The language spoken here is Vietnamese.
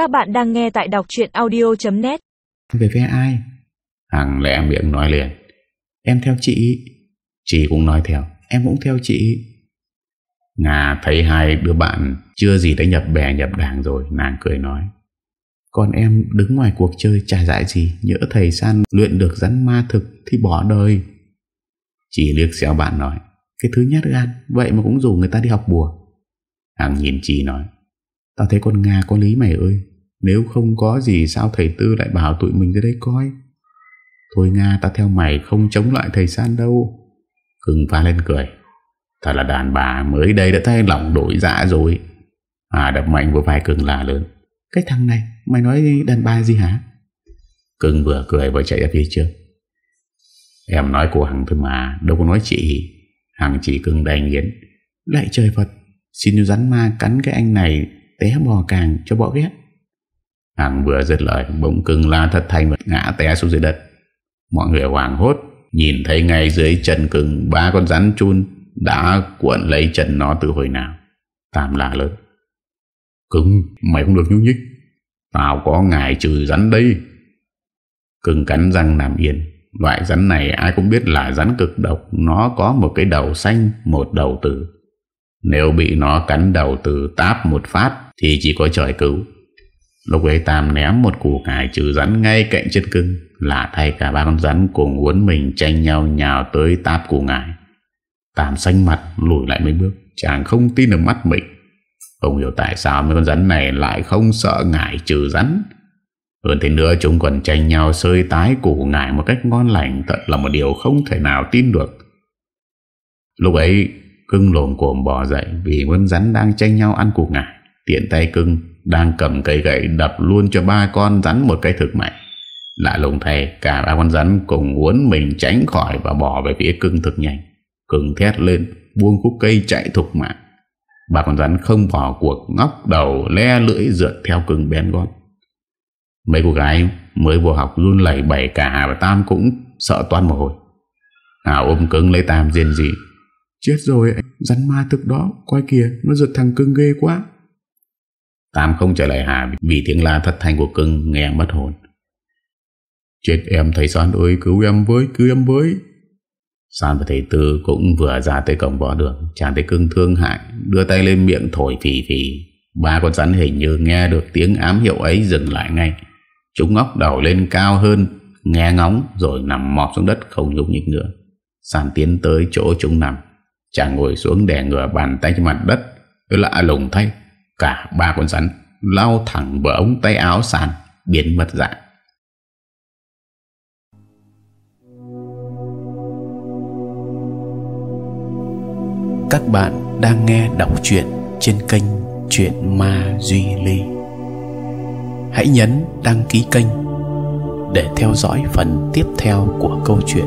Các bạn đang nghe tại đọc chuyện audio.net Về phía ai? Hằng lẽ miệng nói liền. Em theo chị. Chị cũng nói theo. Em cũng theo chị. Nga thấy hai đứa bạn chưa gì đã nhập bè nhập đảng rồi. Nàng cười nói. Còn em đứng ngoài cuộc chơi chả dại gì. Nhỡ thầy san luyện được rắn ma thực thì bỏ đời. Chị liếc xéo bạn nói. Cái thứ nhát gan Vậy mà cũng rủ người ta đi học bùa Hằng nhìn chị nói Tao thấy con Nga có lý mày ơi nếu không có gì, sao thầy Tư lại bảo tụi mình tới đây coi? Thôi Nga, ta theo mày, không chống lại thầy San đâu. Cưng phá lên cười. Thật là đàn bà mới đây đã thay lòng đổi dạ rồi. À đập mạnh vào vai cưng là lớn. Cái thằng này, Mày nói đàn bà gì hả? Cưng vừa cười vừa chạy ra phía trước. Em nói cô Hằng thôi mà, Đâu có nói chị. Hằng chỉ cưng đầy nghiến. Lại trời Phật, Xin rắn ma cắn cái anh này, Té bò càng cho bỏ ghét. Hằng vừa dứt lời, Bỗng cưng la thật và ngã té xuống dưới đất. Mọi người hoảng hốt, Nhìn thấy ngay dưới chân cưng Ba con rắn chun Đã cuộn lấy chân nó từ hồi nào. Tam la lớn. Cưng, mày không được nhúc nhích. Tao có ngài trừ rắn đây. Cưng cắn răng nằm yên. Loại rắn này ai cũng biết là rắn cực độc. Nó có một cái đầu xanh, Một đầu tử. Nếu bị nó cắn đầu tử táp một phát Thì chỉ có trời cứu. Lúc ấy Tam ném một củ cải trừ rắn ngay cạnh chân cưng, Là thay cả ba con rắn cùng uốn mình tranh nhau nhào tới táp củ ngải. Tam xanh mặt, lùi lại mấy bước, Chàng không tin được mắt mình. Không hiểu tại sao mấy con rắn này lại không sợ ngải trừ rắn. Hơn thế nữa, chúng còn tranh nhau sơi tái củ ngải một cách ngon lành, Thật là một điều không thể nào tin được. Lúc ấy, cưng lồn cồm bò dậy Vì con rắn đang tranh nhau ăn củ ngải, Tiện tay cưng đang cầm cây gậy đập luôn cho ba con rắn một cái thực mạnh Lạ lùng thay, cả ba con rắn cùng uốn mình tránh khỏi và bỏ về phía cưng thực nhanh Cưng thét lên, buông khúc cây chạy thục mạng. Ba con rắn không bỏ cuộc, ngóc đầu le lưỡi rượt theo cưng bén gót. Mấy cô gái mới vô học run lẩy bẩy cả Hà và Tam cũng sợ toan mồ hôi. Hà ôm cứng lấy Tam riêng gì Chết rồi, Rắn ma thực đó Coi kìa nó giật thằng cưng ghê quá. Tam không trả lời Hà Vì tiếng la thất thanh của cưng nghe mất hồn. Chết em, thầy San ơi, cứu em với, Cứu em với. San và thầy Tư cũng vừa ra tới cổng võ đường. Chàng thấy cưng thương hại, Đưa tay lên miệng thổi phì phì. Ba con rắn hình như nghe được tiếng ám hiệu ấy dừng lại ngay. Chúng ngóc đầu lên cao hơn, Nghe ngóng rồi nằm mọp xuống đất Không nhúc nhích nữa. Sàn tiến tới chỗ chúng nằm. Chàng ngồi xuống đè ngửa bàn tay trên mặt đất, Lạ lùng thay. Cả ba con rắn lao thẳng vào ống tay áo sàn, Biến mất dạng. Các bạn đang nghe đọc truyện trên kênh Chuyện Ma Duy Ly. Hãy nhấn đăng ký kênh để theo dõi phần tiếp theo của câu chuyện.